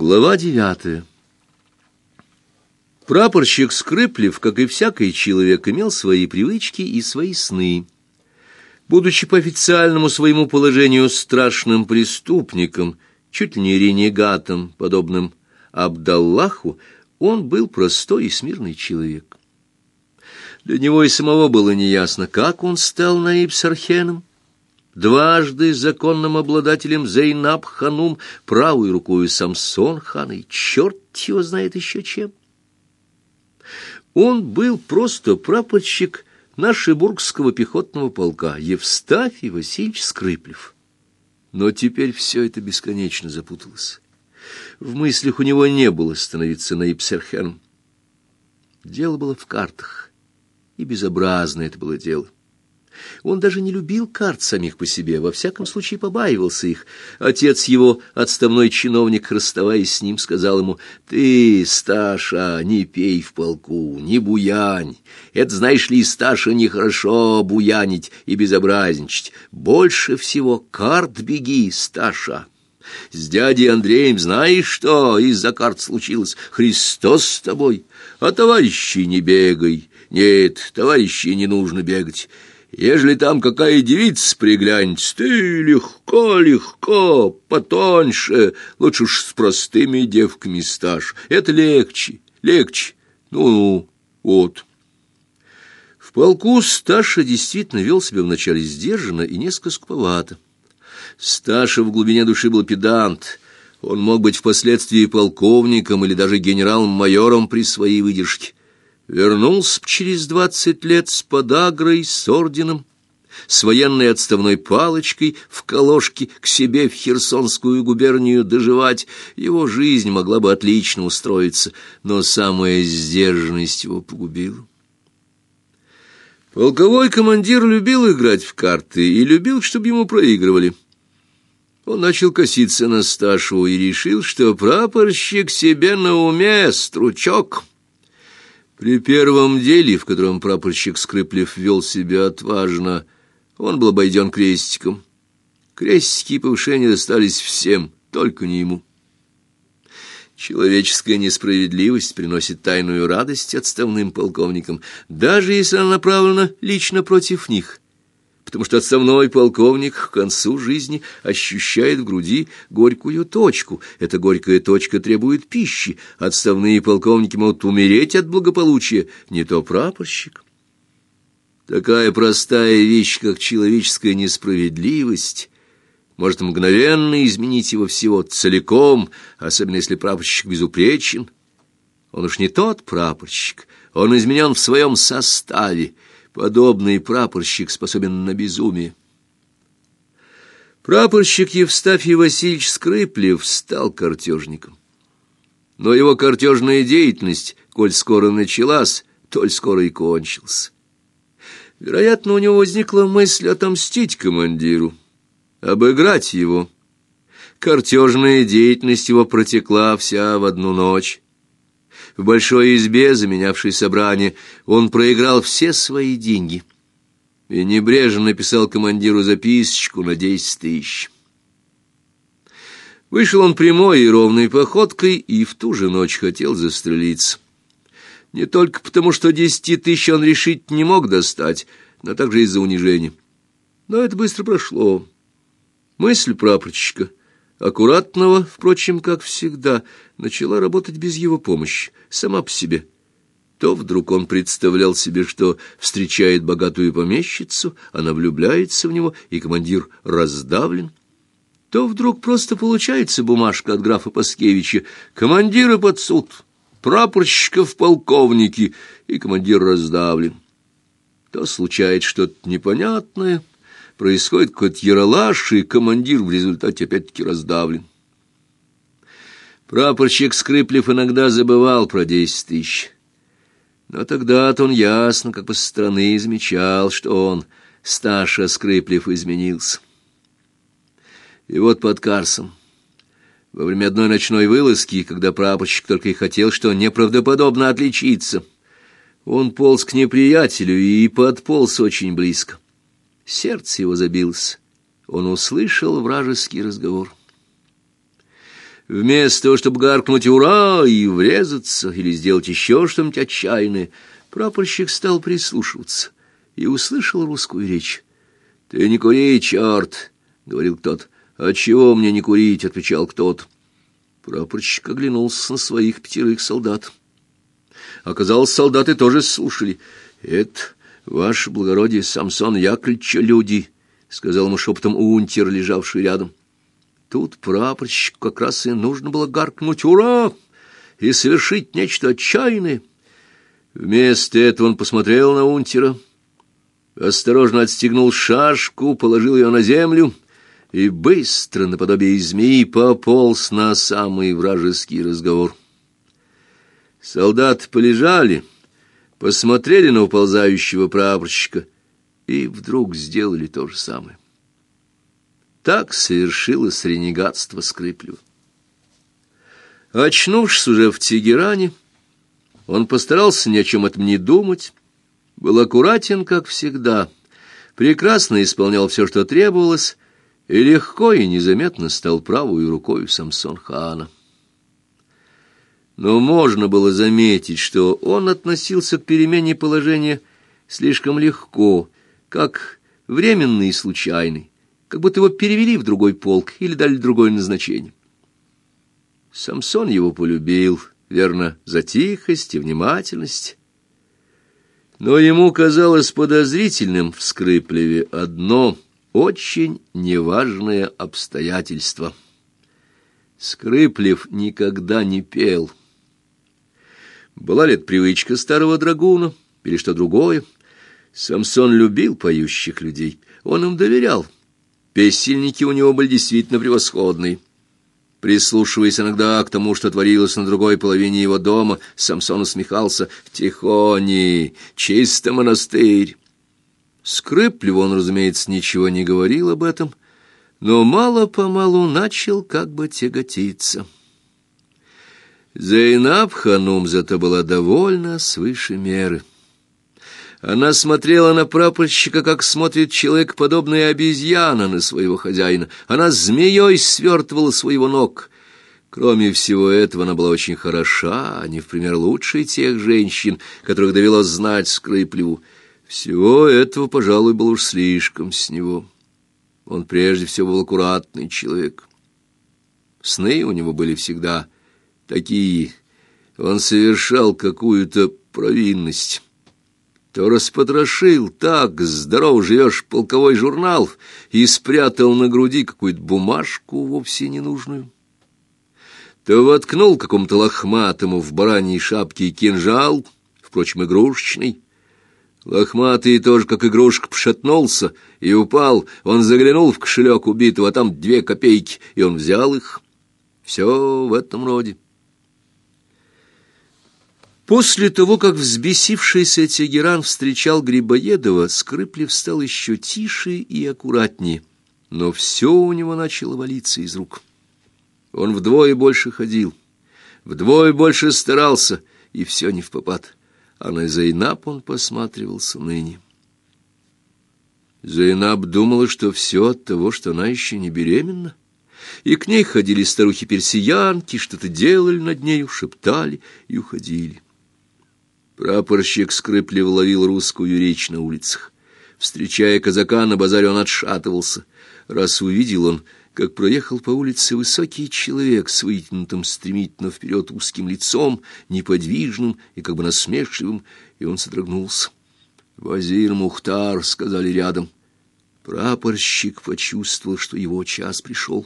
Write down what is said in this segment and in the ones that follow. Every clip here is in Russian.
Глава девятая. Прапорщик Скрыплев, как и всякий человек, имел свои привычки и свои сны. Будучи по официальному своему положению страшным преступником, чуть ли не ренегатом, подобным Абдаллаху, он был простой и смирный человек. Для него и самого было неясно, как он стал наиб-сархеном, дважды законным обладателем Зейнаб Ханум, правой рукой Самсон хан, и черт его знает еще чем. Он был просто прапорщик нашебургского пехотного полка Евстафий Васильевич Скрыплев. Но теперь все это бесконечно запуталось. В мыслях у него не было становиться наипсерхеном. Дело было в картах, и безобразно это было дело. Он даже не любил карт самих по себе, во всяком случае побаивался их. Отец его, отставной чиновник, расставаясь с ним, сказал ему, «Ты, Сташа, не пей в полку, не буянь. Это, знаешь ли, Сташа, нехорошо буянить и безобразничать. Больше всего карт беги, Сташа». С дядей Андреем знаешь что из-за карт случилось? Христос с тобой, а товарищи не бегай. Нет, товарищи не нужно бегать. Ежели там какая девица приглянется, ты легко, легко, потоньше, лучше уж с простыми девками стаж. Это легче, легче. Ну, вот. В полку Сташа действительно вел себя вначале сдержанно и несколько скуповато. Сташа в глубине души был педант. Он мог быть впоследствии полковником или даже генерал-майором при своей выдержке. Вернулся через двадцать лет с подагрой, с орденом, с военной отставной палочкой в колошке к себе в Херсонскую губернию доживать. Его жизнь могла бы отлично устроиться, но самая сдержанность его погубила. Полковой командир любил играть в карты и любил, чтобы ему проигрывали. Он начал коситься на Сташу и решил, что прапорщик себе на уме, стручок — при первом деле, в котором прапорщик Скрыплев вел себя отважно, он был обойден крестиком. Крестики и повышения достались всем, только не ему. Человеческая несправедливость приносит тайную радость отставным полковникам, даже если она направлена лично против них потому что отставной полковник к концу жизни ощущает в груди горькую точку. Эта горькая точка требует пищи. Отставные полковники могут умереть от благополучия, не то прапорщик. Такая простая вещь, как человеческая несправедливость, может мгновенно изменить его всего целиком, особенно если прапорщик безупречен. Он уж не тот прапорщик, он изменен в своем составе, Подобный прапорщик способен на безумие. Прапорщик Евстафий Васильевич Скрыплев стал картежником. Но его картежная деятельность, коль скоро началась, толь скоро и кончилась. Вероятно, у него возникла мысль отомстить командиру, обыграть его. Картежная деятельность его протекла вся в одну ночь. В большой избе, заменявшей собрание, он проиграл все свои деньги и небрежно написал командиру записочку на десять тысяч. Вышел он прямой и ровной походкой и в ту же ночь хотел застрелиться. Не только потому, что десяти тысяч он решить не мог достать, но также из-за унижения. Но это быстро прошло. Мысль прапорщика — аккуратного, впрочем, как всегда, начала работать без его помощи, сама по себе. То вдруг он представлял себе, что встречает богатую помещицу, она влюбляется в него, и командир раздавлен. То вдруг просто получается бумажка от графа Паскевича «Командиры под суд, прапорщиков полковники», и командир раздавлен. То случается что-то непонятное — происходит какой-то яролаж, и командир в результате опять-таки раздавлен. Прапорщик Скрыплев иногда забывал про десять тысяч. Но тогда-то он ясно, как бы со стороны, замечал, что он, Сташа Скрыплев, изменился. И вот под Карсом, во время одной ночной вылазки, когда прапорщик только и хотел, что неправдоподобно отличиться, он полз к неприятелю и подполз очень близко. Сердце его забилось. Он услышал вражеский разговор. Вместо того, чтобы гаркнуть «Ура!» и врезаться, или сделать еще что-нибудь отчаянное, прапорщик стал прислушиваться и услышал русскую речь. «Ты не кури, черт!» — говорил кто-то. «А чего мне не курить?» — отвечал кто-то. Прапорщик оглянулся на своих пятерых солдат. Оказалось, солдаты тоже слушали. «Это, ваше благородие, Самсон Яковлевича люди», — сказал ему шепотом унтер, лежавший рядом. Тут прапорщику как раз и нужно было гаркнуть «Ура!» и совершить нечто отчаянное. Вместо этого он посмотрел на унтера, осторожно отстегнул шашку, положил ее на землю и быстро, наподобие змеи, пополз на самый вражеский разговор. Солдаты полежали, посмотрели на уползающего прапорщика и вдруг сделали то же самое. Так совершилось ренегатство Скрыплева. Очнувшись уже в Тегеране, он постарался ни о чем этом не думать, был аккуратен, как всегда, прекрасно исполнял все, что требовалось, и легко и незаметно стал правую рукой Самсон Хана. Но можно было заметить, что он относился к перемене положения слишком легко, как временный и случайный как будто его перевели в другой полк или дали другое назначение. Самсон его полюбил, верно, за тихость и внимательность. Но ему казалось подозрительным в Скрыплеве одно очень неважное обстоятельство. Скрыплев никогда не пел. Была ли это привычка старого драгуна или что другое? Самсон любил поющих людей, он им доверял. Песельники у него были действительно превосходные. Прислушиваясь иногда к тому, что творилось на другой половине его дома, Самсон усмехался «Тихони, чисто монастырь». Скрыплеву он, разумеется, ничего не говорил об этом, но мало-помалу начал как бы тяготиться. Зейнаб Ханум зато была довольна свыше меры. Она смотрела на прапорщика, как смотрит человек, подобный обезьяна на своего хозяина. Она змеей свертывала своего ног. Кроме всего этого, она была очень хороша, а не в пример лучше тех женщин, которых довелось знать Скрыплеву. Всего этого, пожалуй, было уж слишком с него. Он прежде всего был аккуратный человек. Сны у него были всегда такие. Он совершал какую-то провинность то распотрошил так, здоров живешь, полковой журнал и спрятал на груди какую-то бумажку вовсе ненужную. То воткнул какому-то лохматому в бараньей шапке кинжал, впрочем, игрушечный. Лохматый тоже, как игрушка, пошатнулся и упал. Он заглянул в кошелек убитого, а там две копейки, и он взял их. Все в этом роде. После того, как взбесившийся Тегеран встречал Грибоедова, Скрыплев стал еще тише и аккуратнее, но все у него начало валиться из рук. Он вдвое больше ходил, вдвое больше старался, и все невпопад. А на Зайнаб он посматривал с унынием. Зайнаб думала, что все от того, что она еще не беременна. И к ней ходили старухи-персиянки, что-то делали над нею, шептали и уходили. Прапорщик скрыпливо ловил русскую речь на улицах. Встречая казака на базаре, он отшатывался. Раз увидел он, как проехал по улице высокий человек с вытянутым стремительно вперед узким лицом, неподвижным и как бы насмешливым, и он содрогнулся. «Вазир Мухтар», — сказали рядом. Прапорщик почувствовал, что его час пришел.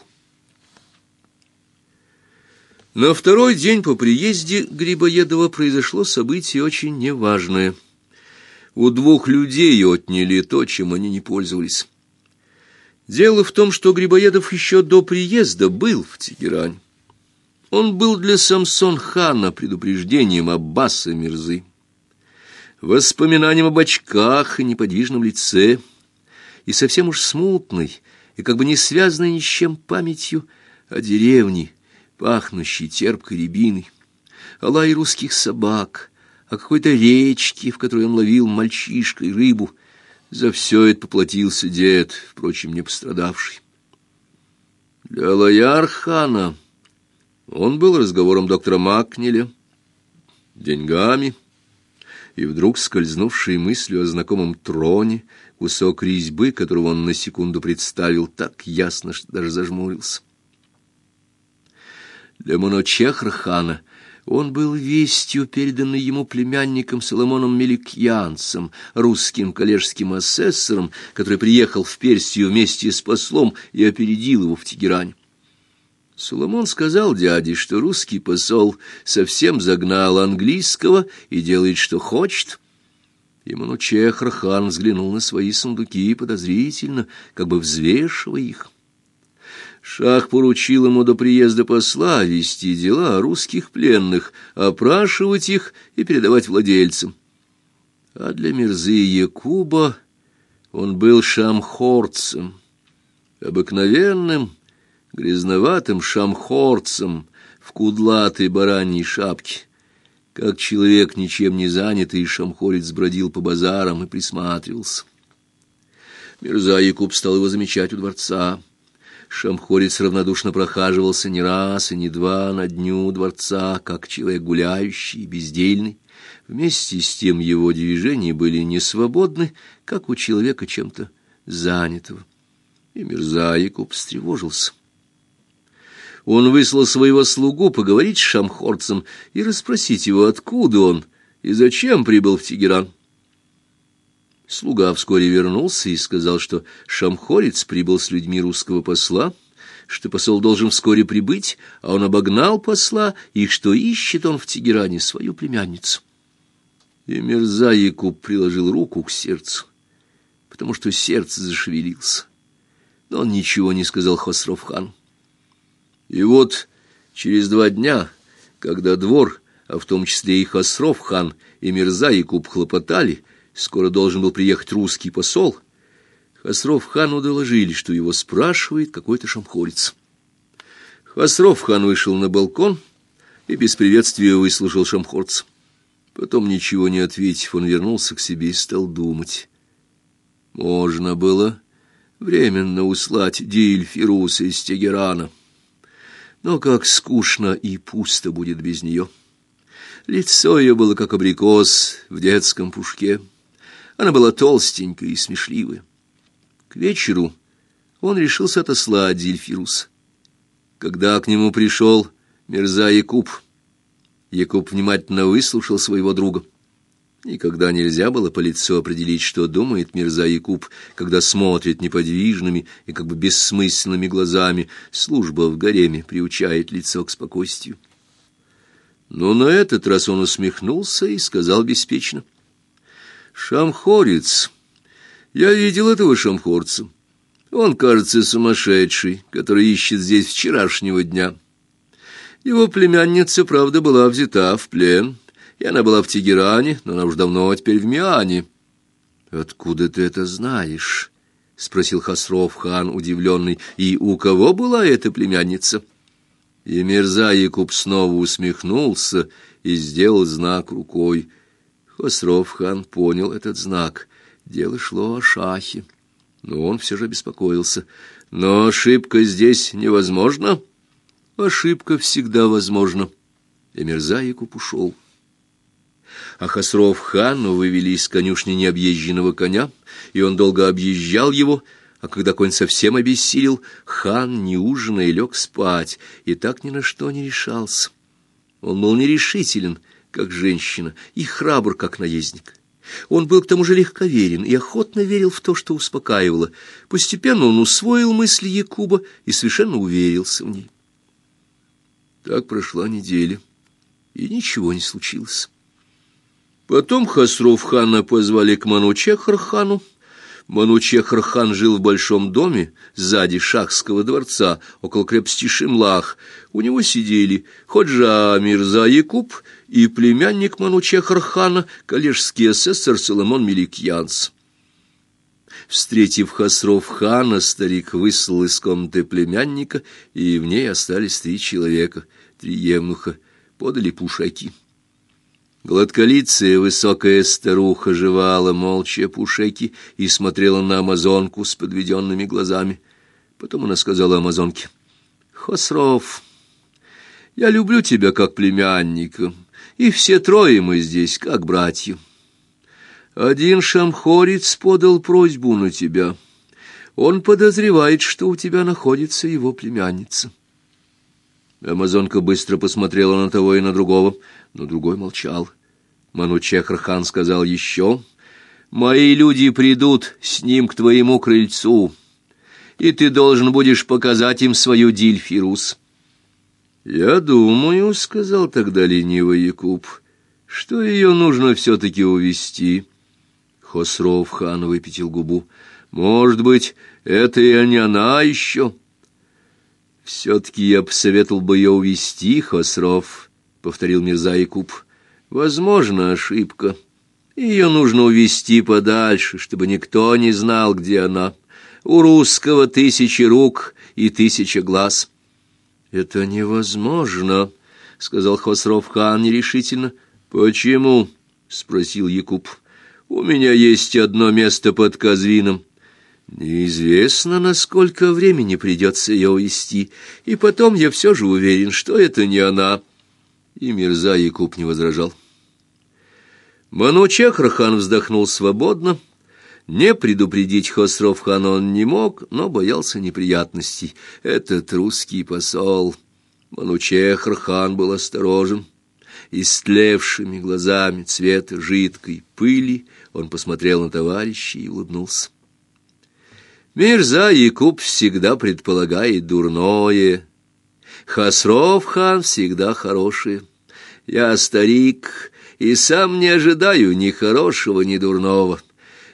На второй день по приезде Грибоедова произошло событие очень неважное. У двух людей отняли то, чем они не пользовались. Дело в том, что Грибоедов еще до приезда был в Тегеране. Он был для Самсон-хана предупреждением Аббаса Мирзы, воспоминанием об очках и неподвижном лице, и совсем уж смутной, и как бы не связанной ни с чем памятью о деревне, пахнущей терпкой рябиной, о лае русских собак, о какой-то речке, в которой он ловил мальчишкой рыбу. За все это поплатился дед, впрочем, не пострадавший. Для Лаярхана Он был разговором доктора Макнеля, деньгами, и вдруг скользнувшей мыслью о знакомом троне, кусок резьбы, которого он на секунду представил так ясно, что даже зажмурился. Для Моночехрхана он был вестью, переданной ему племянником Соломоном Меликьянцем, русским коллежским асессором, который приехал в Персию вместе с послом и опередил его в Тегеране. Соломон сказал дяде, что русский посол совсем загнал английского и делает, что хочет. И Манучехр хан взглянул на свои сундуки подозрительно, как бы взвешивая их. Шах поручил ему до приезда посла вести дела о русских пленных, опрашивать их и передавать владельцам. А для Мирзы Якуба он был шамхорцем, обыкновенным, грязноватым шамхорцем в кудлатой бараньей шапке. Как человек, ничем не занятый, шамхорец бродил по базарам и присматривался. Мирза Якуб стал его замечать у дворца. Шамхорец равнодушно прохаживался не раз и не два на дню дворца, как человек гуляющий бездельный. Вместе с тем его движения были не свободны, как у человека чем-то занятого. И Мирза Якуб встревожился. Он выслал своего слугу поговорить с шамхорцем и расспросить его, откуда он и зачем прибыл в Тегеран. Слуга вскоре вернулся и сказал, что шамхорец прибыл с людьми русского посла, что посол должен вскоре прибыть, а он обогнал посла, и что ищет он в Тегеране свою племянницу. И Мирза Якуб приложил руку к сердцу, потому что сердце зашевелился. Но он ничего не сказал Хосров-хану. И вот через два дня, когда двор, а в том числе и Хосров-хан, и Мирза Якуб хлопотали, Скоро должен был приехать русский посол. Хасров хану доложили, что его спрашивает какой-то шамхорец. Хасров хан вышел на балкон и без приветствия выслушал шамхорца. Потом, ничего не ответив, он вернулся к себе и стал думать. Можно было временно услать Диль из Тегерана. Но как скучно и пусто будет без нее. Лицо ее было как абрикос в детском пушке. Она была толстенькая и смешливая. К вечеру он решился отослать Зильфирус. Когда к нему пришел Мирза Якуб, Якуб внимательно выслушал своего друга. Никогда нельзя было по лицу определить, что думает Мирза Якуб, когда смотрит неподвижными и как бы бессмысленными глазами. Служба в гареме приучает лицо к спокойствию. Но на этот раз он усмехнулся и сказал беспечно. Шамхорец. Я видел этого шамхорца. Он, кажется, сумасшедший, который ищет здесь вчерашнего дня. Его племянница, правда, была взята в плен, и она была в Тегеране, но она уж давно теперь в Миане. «Откуда ты это знаешь?» — спросил Хасров хан, удивленный. «И у кого была эта племянница?» И Мирза Якуб снова усмехнулся и сделал знак рукой — Хосров-хан понял этот знак. Дело шло о шахе. Но он все же беспокоился. Но ошибка здесь невозможна. Ошибка всегда возможна. И Мирзаикуп ушел. А Хосров-хану вывели из конюшни необъезженного коня, и он долго объезжал его, а когда конь совсем обессилел, хан, не ужиная, лег спать, и так ни на что не решался. Он был нерешителен, — как женщина, и храбр, как наездник. Он был к тому же легковерен и охотно верил в то, что успокаивало. Постепенно он усвоил мысли Якуба и совершенно уверился в ней. Так прошла неделя, и ничего не случилось. Потом Хасров хана позвали к Манучехар-хану, Манучехр-хан жил в большом доме сзади шахского дворца, около крепости Шимлах. У него сидели Ходжа Мирза Якуб и племянник Манучехр-хана, коллежский асессор Соломон Меликьянс. Встретив Хасров-хана, старик выслал из комнаты племянника, и в ней остались три человека, три евнуха, подали пушаки. Гладколицая высокая старуха жевала молча пушеки и смотрела на амазонку с подведенными глазами. Потом она сказала амазонке, «Хосров, Я люблю тебя как племянника, и все трое мы здесь как братья. Один шамхорец подал просьбу на тебя. Он подозревает, что у тебя находится его племянница. Амазонка быстро посмотрела на того и на другого, но другой молчал. Манучехр-хан сказал еще, «Мои люди придут с ним к твоему крыльцу, и ты должен будешь показать им свою дильфирус». «Я думаю», — сказал тогда ленивый Якуб, — «что ее нужно все-таки увести. Хосров хан выпятил губу. «Может быть, это и не она еще?» «Все-таки я посоветовал бы ее увести, Хосров», — повторил Мирза Якуб. «Возможно, ошибка. Ее нужно увести подальше, чтобы никто не знал, где она. У русского тысячи рук и тысяча глаз». «Это невозможно», — сказал Хосров хан нерешительно. «Почему?» — спросил Якуб. «У меня есть одно место под Казвином». Неизвестно, насколько времени придется ее увести, и потом я все же уверен, что это не она. И Мирза Якуб не возражал. Манучехрахан вздохнул свободно, — не предупредить Хосров-хана он не мог, но боялся неприятностей. Этот русский посол. Манучехр-хан был осторожен. Истлевшими глазами цвета жидкой пыли он посмотрел на товарища и улыбнулся. Мирза Якуб всегда предполагает дурное. Хосров-хан всегда хорошее. Я старик и сам не ожидаю ни хорошего, ни дурного.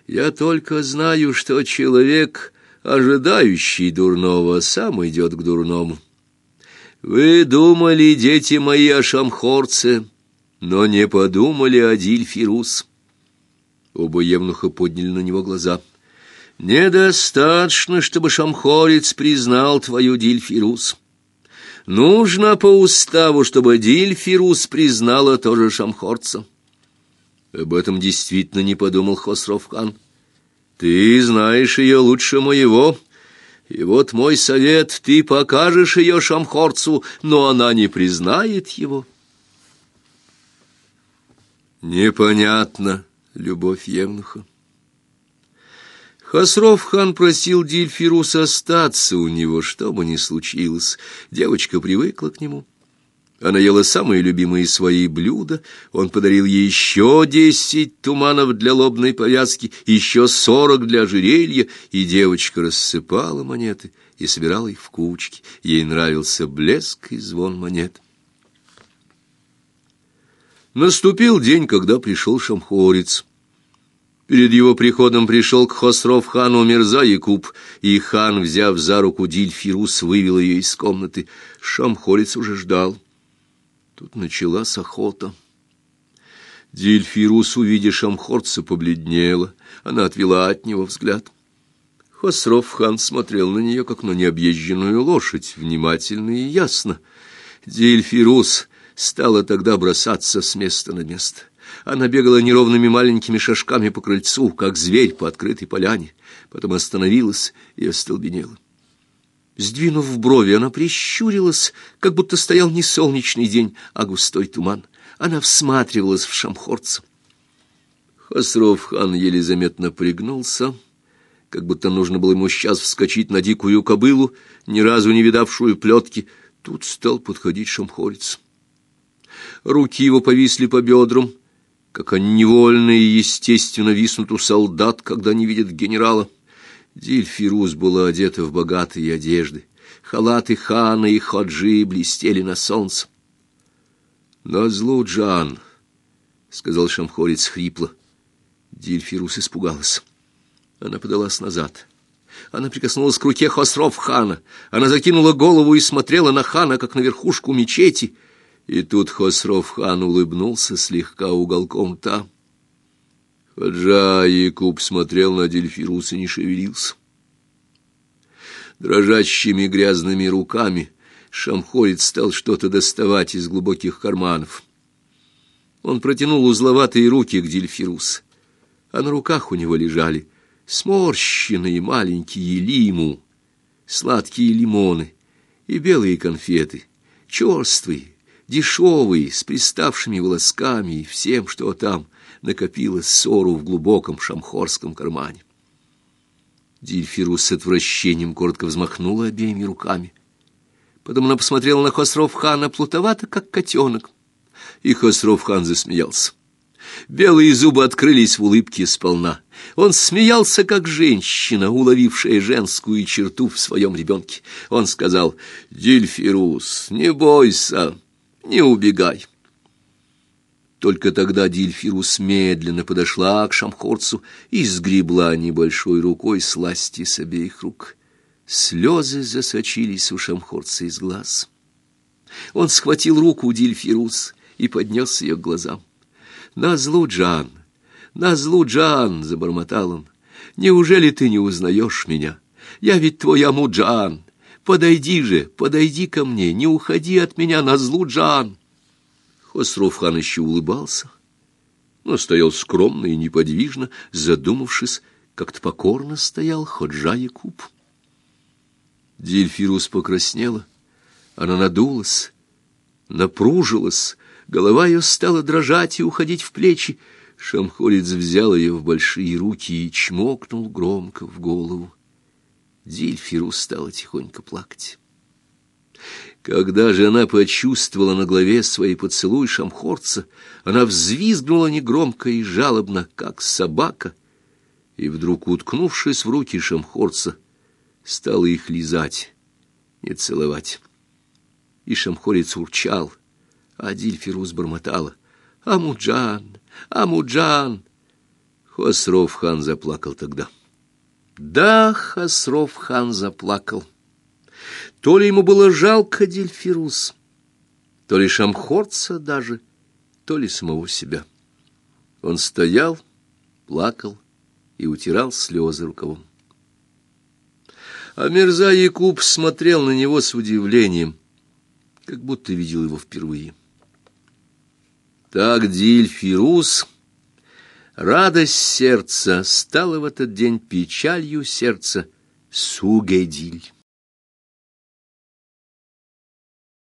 Я только знаю, что человек, ожидающий дурного, сам идет к дурному. Вы думали, дети мои, о шамхорце, но не подумали о Дильфирус. Оба евнуха подняли на него глаза. Недостаточно, чтобы шамхорец признал твою Дильфирус. Нужно по уставу, чтобы Дильфирус признала тоже шамхорца. Об этом действительно не подумал Хосров-хан. Ты знаешь ее лучше моего. И вот мой совет, ты покажешь ее Шамхорцу, но она не признает его. Непонятно, любовь Евнуха. Хосров-хан просил Дильфирус остаться у него, что бы ни случилось. Девочка привыкла к нему. Она ела самые любимые свои блюда, он подарил ей еще десять туманов для лобной повязки, еще сорок для ожерелья, и девочка рассыпала монеты и собирала их в кучки. Ей нравился блеск и звон монет. Наступил день, когда пришел шамхорец. Перед его приходом пришел к Хосров-хану Мирза Якуб, и хан, взяв за руку Дильфирус, вывел ее из комнаты. Шамхорец уже ждал. Тут началась охота. Дильфирус, увидя шамхорца, побледнела. Она отвела от него взгляд. Хосров-хан смотрел на нее, как на необъезженную лошадь, внимательно и ясно. Дильфирус стала тогда бросаться с места на место. Она бегала неровными маленькими шажками по крыльцу, как зверь по открытой поляне. Потом остановилась и остолбенела. Сдвинув брови, она прищурилась, как будто стоял не солнечный день, а густой туман. Она всматривалась в шамхорца. Хосров-хан еле заметно пригнулся, как будто нужно было ему сейчас вскочить на дикую кобылу, ни разу не видавшую плетки. Тут стал подходить шамхорец. Руки его повисли по бедрам, как они невольно и естественно виснут у солдат, когда не видят генерала. Дильфирус была одета в богатые одежды. Халаты хана и ходжи блестели на солнце. «Назлу, Джан!» — сказал шамхорец хрипло. Дильфирус испугалась. Она подалась назад. Она прикоснулась к руке Хосров хана. Она закинула голову и смотрела на хана, как на верхушку мечети. И тут Хосров хан улыбнулся слегка уголком там. Хаджа Якуб смотрел на Дельфирус и не шевелился. Дрожащими грязными руками шамхорец стал что-то доставать из глубоких карманов. Он протянул узловатые руки к Дельфирус, а на руках у него лежали сморщенные маленькие лиму, сладкие лимоны и белые конфеты, черствый, дешевый, с приставшими волосками и всем, что там накопилось ссору в глубоком шамхорском кармане. Дильфирус с отвращением коротко взмахнула обеими руками. Потом она посмотрела на Хосров-хана плутовато, как котенок. И Хосров-хан засмеялся. Белые зубы открылись в улыбке сполна. Он смеялся, как женщина, уловившая женскую черту в своем ребенке. Он сказал, «Дильфирус, не бойся, не убегай». Только тогда Дильфирус медленно подошла к шамхорцу и сгребла небольшой рукой сласти с обеих рук. Слезы засочились у шамхорца из глаз. Он схватил руку Дильфирус и поднес ее к глазам. «Назлу, Джан! Назлу, Джан!» — забормотал он. «Неужели ты не узнаешь меня? Я ведь твой Амуджан! Подойди же, подойди ко мне, не уходи от меня, Назлу, Джан!» Хосров-хан еще улыбался, но стоял скромно и неподвижно, задумавшись, как-то покорно стоял Ходжа Якуб. Дельфирус покраснела, она надулась, напружилась, голова ее стала дрожать и уходить в плечи. Шамхорец взял ее в большие руки и чмокнул громко в голову. Дильфирус стала тихонько плакать. Когда же она почувствовала на голове своей поцелуй шамхорца, она взвизгнула негромко и жалобно, как собака, и вдруг, уткнувшись в руки шамхорца, стала их лизать, не целовать. И шамхорец урчал, а Дильфирус бормотала. «Амуджан! Амуджан!» Хосров хан заплакал тогда. Да, Хосров хан заплакал. То ли ему было жалко Дельфирус, то ли Шамхорца даже, то ли самого себя. Он стоял, плакал и утирал слезы рукавом. А Мирза Якуб смотрел на него с удивлением, как будто видел его впервые. Так Дильфирус, радость сердца, стала в этот день печалью сердца Сугедиль.